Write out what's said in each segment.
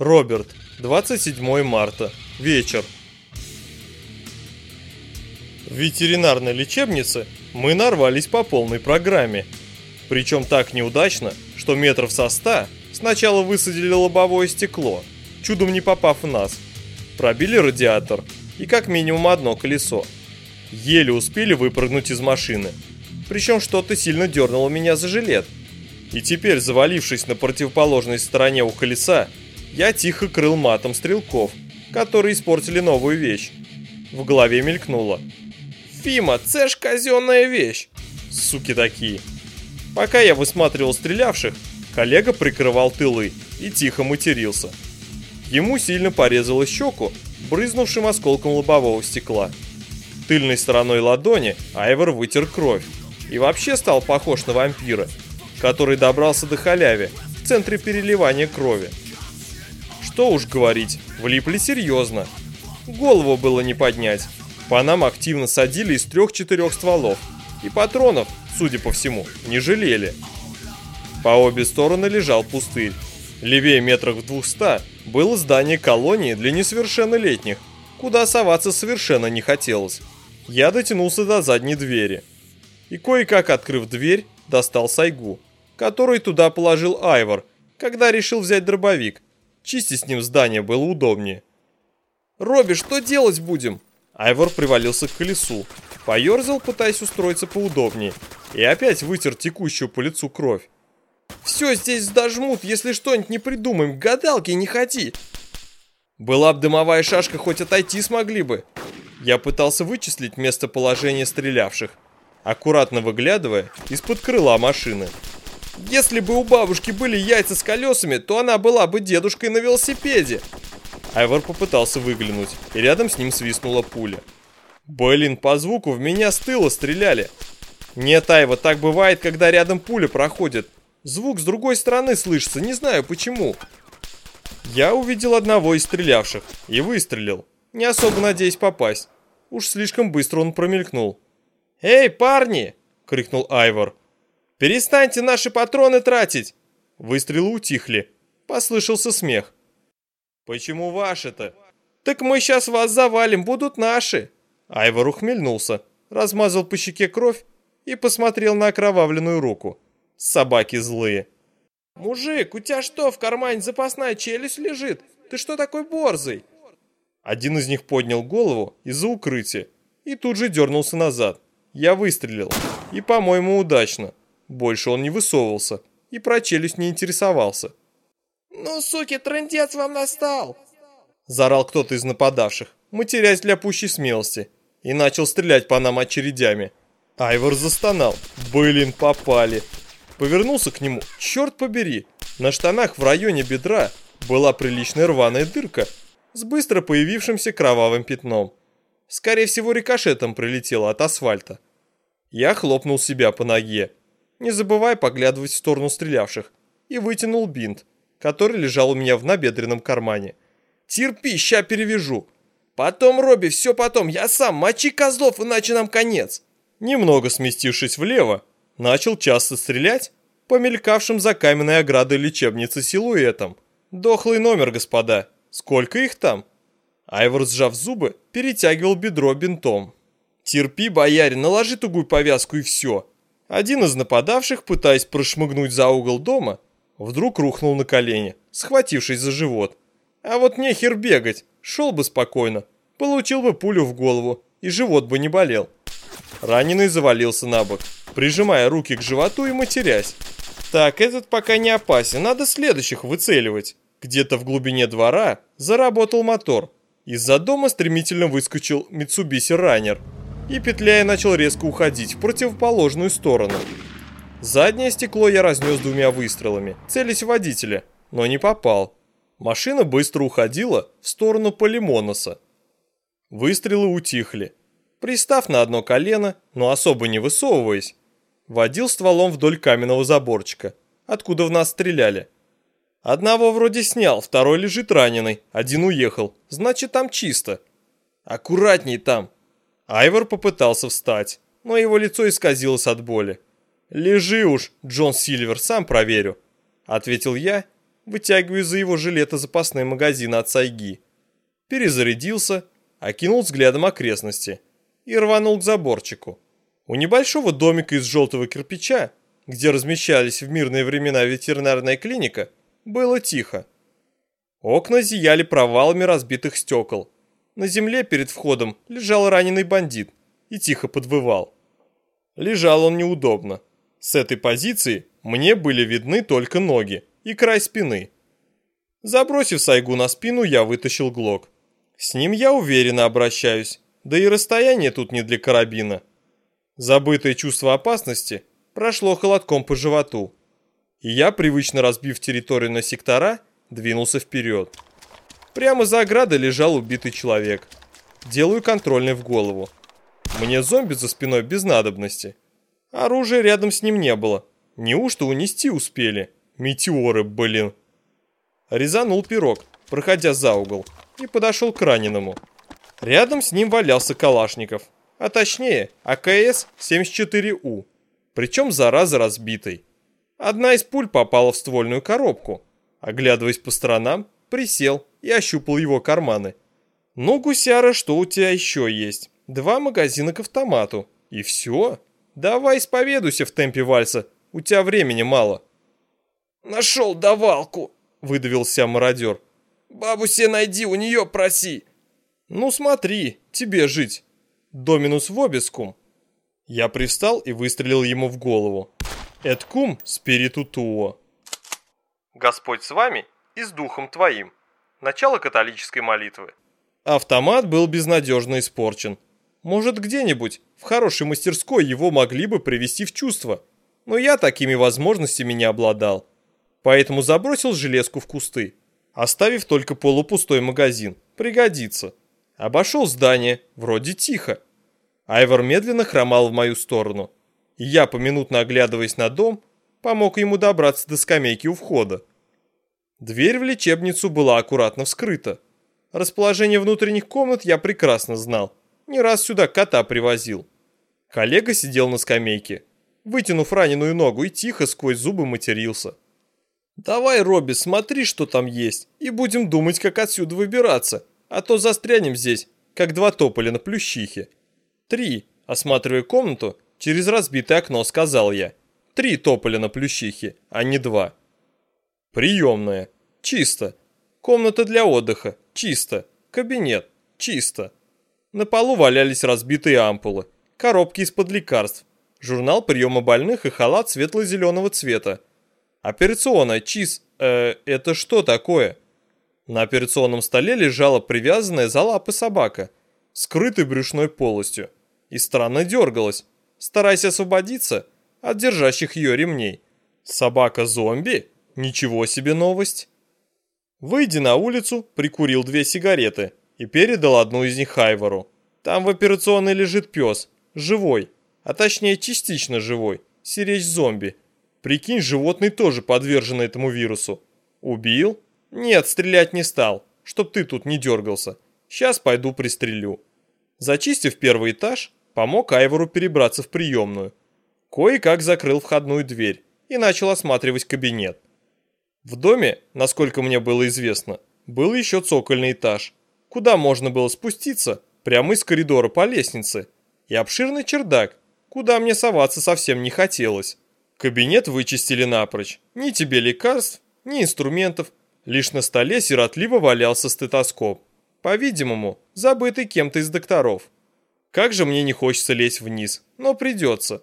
Роберт, 27 марта, вечер. В ветеринарной лечебнице мы нарвались по полной программе. Причем так неудачно, что метров со ста сначала высадили лобовое стекло, чудом не попав в нас. Пробили радиатор и как минимум одно колесо. Еле успели выпрыгнуть из машины. Причем что-то сильно дернуло меня за жилет. И теперь, завалившись на противоположной стороне у колеса, я тихо крыл матом стрелков, которые испортили новую вещь. В голове мелькнуло. «Фима, це ж казенная вещь!» Суки такие. Пока я высматривал стрелявших, коллега прикрывал тылы и тихо матерился. Ему сильно порезало щеку, брызнувшим осколком лобового стекла. Тыльной стороной ладони Айвор вытер кровь и вообще стал похож на вампира, который добрался до халяви в центре переливания крови. Что уж говорить, влипли серьезно. Голову было не поднять. По нам активно садили из трех-четырех стволов. И патронов, судя по всему, не жалели. По обе стороны лежал пустырь. Левее метрах в двухста было здание колонии для несовершеннолетних, куда соваться совершенно не хотелось. Я дотянулся до задней двери. И кое-как открыв дверь, достал сайгу, который туда положил Айвор, когда решил взять дробовик – Чистить с ним здание было удобнее. «Робби, что делать будем?» Айвор привалился к колесу, поерзал, пытаясь устроиться поудобнее, и опять вытер текущую по лицу кровь. «Все здесь дожмут, если что-нибудь не придумаем, гадалки не ходи!» «Была б дымовая шашка, хоть отойти смогли бы!» Я пытался вычислить местоположение стрелявших, аккуратно выглядывая из-под крыла машины. Если бы у бабушки были яйца с колесами, то она была бы дедушкой на велосипеде. Айвор попытался выглянуть, и рядом с ним свистнула пуля. Блин, по звуку в меня с тыла стреляли. Нет, Айва, так бывает, когда рядом пуля проходит. Звук с другой стороны слышится, не знаю почему. Я увидел одного из стрелявших и выстрелил, не особо надеясь попасть. Уж слишком быстро он промелькнул. «Эй, парни!» — крикнул Айвор. «Перестаньте наши патроны тратить!» Выстрелы утихли. Послышался смех. «Почему ваши-то?» «Так мы сейчас вас завалим, будут наши!» Айвор ухмельнулся, размазал по щеке кровь и посмотрел на окровавленную руку. Собаки злые. «Мужик, у тебя что, в кармане запасная челюсть лежит? Ты что такой борзый?» Один из них поднял голову из-за укрытия и тут же дернулся назад. Я выстрелил. И, по-моему, удачно. Больше он не высовывался и про челюсть не интересовался. «Ну, суки, трындец вам настал!» Заорал кто-то из нападавших, матерясь для пущей смелости, и начал стрелять по нам очередями. Айвор застонал. Блин, попали. Повернулся к нему. Черт побери, на штанах в районе бедра была приличная рваная дырка с быстро появившимся кровавым пятном. Скорее всего, рикошетом прилетело от асфальта. Я хлопнул себя по ноге не забывая поглядывать в сторону стрелявших, и вытянул бинт, который лежал у меня в набедренном кармане. «Терпи, ща перевяжу!» «Потом, Робби, все потом, я сам, мочи козлов, иначе нам конец!» Немного сместившись влево, начал часто стрелять по мелькавшим за каменной оградой лечебницы силуэтам. «Дохлый номер, господа! Сколько их там?» Айвор, сжав зубы, перетягивал бедро бинтом. «Терпи, боярин, наложи тугую повязку и все!» Один из нападавших, пытаясь прошмыгнуть за угол дома, вдруг рухнул на колени, схватившись за живот. А вот нехер бегать, шел бы спокойно, получил бы пулю в голову, и живот бы не болел. Раненый завалился на бок, прижимая руки к животу и матерясь. Так, этот пока не опасен, надо следующих выцеливать. Где-то в глубине двора заработал мотор. Из-за дома стремительно выскочил Mitsubishi Раннер и, петляя, начал резко уходить в противоположную сторону. Заднее стекло я разнес двумя выстрелами, целясь водителя, но не попал. Машина быстро уходила в сторону Полимоноса. Выстрелы утихли. Пристав на одно колено, но особо не высовываясь, водил стволом вдоль каменного заборчика, откуда в нас стреляли. Одного вроде снял, второй лежит раненый, один уехал, значит там чисто. Аккуратней там, Айвор попытался встать, но его лицо исказилось от боли. «Лежи уж, Джон Сильвер, сам проверю», — ответил я вытягиваю из-за его жилета запасные магазины от сайги. Перезарядился, окинул взглядом окрестности и рванул к заборчику. У небольшого домика из желтого кирпича, где размещались в мирные времена ветеринарная клиника, было тихо. Окна зияли провалами разбитых стекол. На земле перед входом лежал раненый бандит и тихо подвывал. Лежал он неудобно. С этой позиции мне были видны только ноги и край спины. Забросив Сайгу на спину, я вытащил глок. С ним я уверенно обращаюсь, да и расстояние тут не для карабина. Забытое чувство опасности прошло холодком по животу. И я, привычно разбив территорию на сектора, двинулся вперед. Прямо за оградой лежал убитый человек. Делаю контрольный в голову. Мне зомби за спиной без надобности. Оружия рядом с ним не было. Неужто унести успели? Метеоры, блин. Резанул пирог, проходя за угол, и подошел к раненому. Рядом с ним валялся Калашников, а точнее АКС-74У, причем зараза разбитой. Одна из пуль попала в ствольную коробку. Оглядываясь по сторонам, присел и ощупал его карманы. «Ну, гусяра, что у тебя еще есть? Два магазина к автомату. И все? Давай исповедуйся в темпе вальса, у тебя времени мало». «Нашел давалку», — выдавился мародер. «Бабу себе найди, у нее проси». «Ну смотри, тебе жить. Доминус вобискум». Я пристал и выстрелил ему в голову. «Эткум спириту туо». «Господь с вами и с духом твоим». Начало католической молитвы. Автомат был безнадежно испорчен. Может, где-нибудь в хорошей мастерской его могли бы привести в чувство, но я такими возможностями не обладал. Поэтому забросил железку в кусты, оставив только полупустой магазин. Пригодится. Обошел здание, вроде тихо. Айвор медленно хромал в мою сторону. И я, поминутно оглядываясь на дом, помог ему добраться до скамейки у входа. Дверь в лечебницу была аккуратно вскрыта. Расположение внутренних комнат я прекрасно знал. Не раз сюда кота привозил. Коллега сидел на скамейке, вытянув раненую ногу и тихо сквозь зубы матерился. «Давай, Робби, смотри, что там есть, и будем думать, как отсюда выбираться, а то застрянем здесь, как два тополя на плющихе». «Три», осматривая комнату, через разбитое окно сказал я. «Три тополя на плющихе, а не два». «Приемная. Чисто. Комната для отдыха. Чисто. Кабинет. Чисто». На полу валялись разбитые ампулы, коробки из-под лекарств, журнал приема больных и халат светло-зеленого цвета. Операционная, ЧИС, э, это что такое? На операционном столе лежала привязанная за лапы собака, скрытой брюшной полостью, и странно дергалась, стараясь освободиться от держащих ее ремней. Собака-зомби? Ничего себе новость. Выйдя на улицу, прикурил две сигареты и передал одну из них Хайвору. Там в операционной лежит пес, живой, а точнее частично живой, сиречь зомби. Прикинь, животный тоже подвержен этому вирусу. Убил? Нет, стрелять не стал, чтоб ты тут не дергался. Сейчас пойду пристрелю. Зачистив первый этаж, помог Айвору перебраться в приемную. Кое-как закрыл входную дверь и начал осматривать кабинет. В доме, насколько мне было известно, был еще цокольный этаж, куда можно было спуститься прямо из коридора по лестнице, и обширный чердак, куда мне соваться совсем не хотелось. Кабинет вычистили напрочь. Ни тебе лекарств, ни инструментов. Лишь на столе сиротливо валялся стетоскоп. По-видимому, забытый кем-то из докторов. Как же мне не хочется лезть вниз, но придется.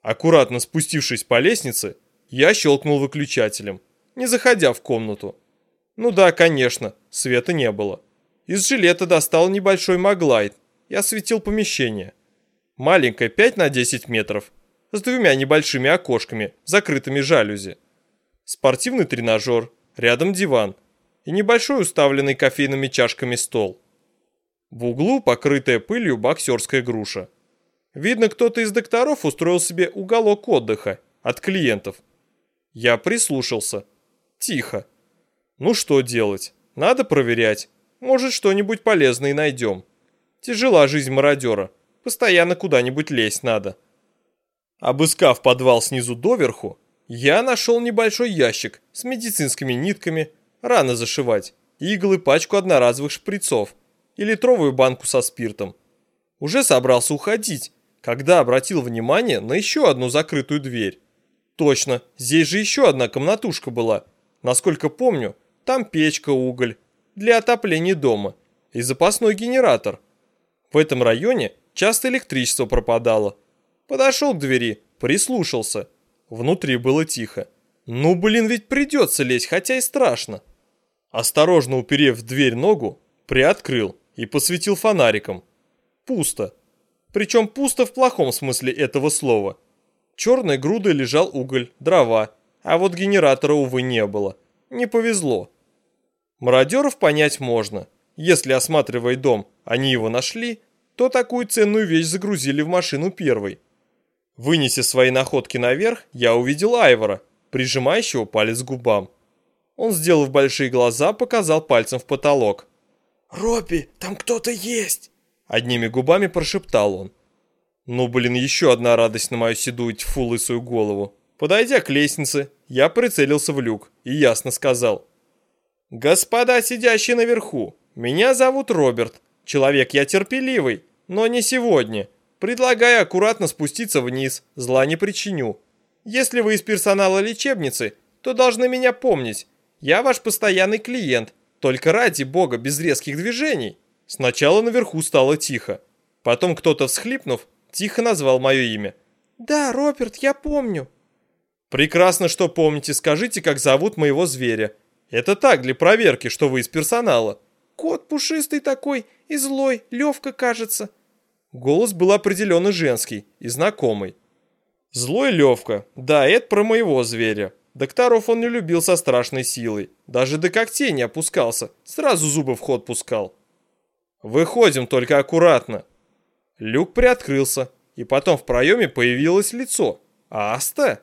Аккуратно спустившись по лестнице, я щелкнул выключателем, не заходя в комнату. Ну да, конечно, света не было. Из жилета достал небольшой маглайт и осветил помещение. Маленькое 5 на 10 метров, с двумя небольшими окошками, закрытыми жалюзи. Спортивный тренажер, рядом диван и небольшой уставленный кофейными чашками стол. В углу покрытая пылью боксерская груша. Видно, кто-то из докторов устроил себе уголок отдыха от клиентов. Я прислушался. Тихо. Ну что делать? Надо проверять. Может, что-нибудь полезное найдем. Тяжела жизнь мародера. Постоянно куда-нибудь лезть надо. Обыскав подвал снизу доверху, я нашел небольшой ящик с медицинскими нитками, раны зашивать, иглы, пачку одноразовых шприцов и литровую банку со спиртом. Уже собрался уходить, когда обратил внимание на еще одну закрытую дверь. Точно, здесь же еще одна комнатушка была. Насколько помню, там печка, уголь для отопления дома и запасной генератор. В этом районе часто электричество пропадало. Подошел к двери, прислушался. Внутри было тихо. Ну, блин, ведь придется лезть, хотя и страшно. Осторожно уперев в дверь ногу, приоткрыл и посветил фонариком. Пусто. Причем пусто в плохом смысле этого слова. Черной грудой лежал уголь, дрова, а вот генератора, увы, не было. Не повезло. Мародеров понять можно. Если, осматривая дом, они его нашли, то такую ценную вещь загрузили в машину первой. Вынеся свои находки наверх, я увидел Айвора, прижимающего палец к губам. Он, сделав большие глаза, показал пальцем в потолок. «Робби, там кто-то есть!» Одними губами прошептал он. Ну, блин, еще одна радость на мою седую тьфу лысую голову. Подойдя к лестнице, я прицелился в люк и ясно сказал. «Господа, сидящие наверху, меня зовут Роберт. Человек я терпеливый, но не сегодня. Предлагаю аккуратно спуститься вниз, зла не причиню. Если вы из персонала лечебницы, то должны меня помнить. Я ваш постоянный клиент, только ради бога без резких движений». Сначала наверху стало тихо. Потом кто-то, всхлипнув, тихо назвал мое имя. «Да, Роберт, я помню». «Прекрасно, что помните. Скажите, как зовут моего зверя. Это так, для проверки, что вы из персонала». «Кот пушистый такой и злой, Левка, кажется». Голос был определенно женский и знакомый. Злой Левка. Да, это про моего зверя. Докторов он не любил со страшной силой. Даже до когтей не опускался. Сразу зубы в ход пускал. Выходим только аккуратно. Люк приоткрылся, и потом в проеме появилось лицо. Аста?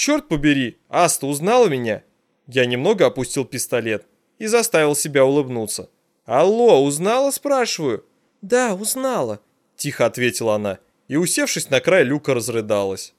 Черт побери, Аста узнала меня? Я немного опустил пистолет и заставил себя улыбнуться. «Алло, узнала?» – спрашиваю. «Да, узнала», – тихо ответила она и, усевшись на край люка, разрыдалась.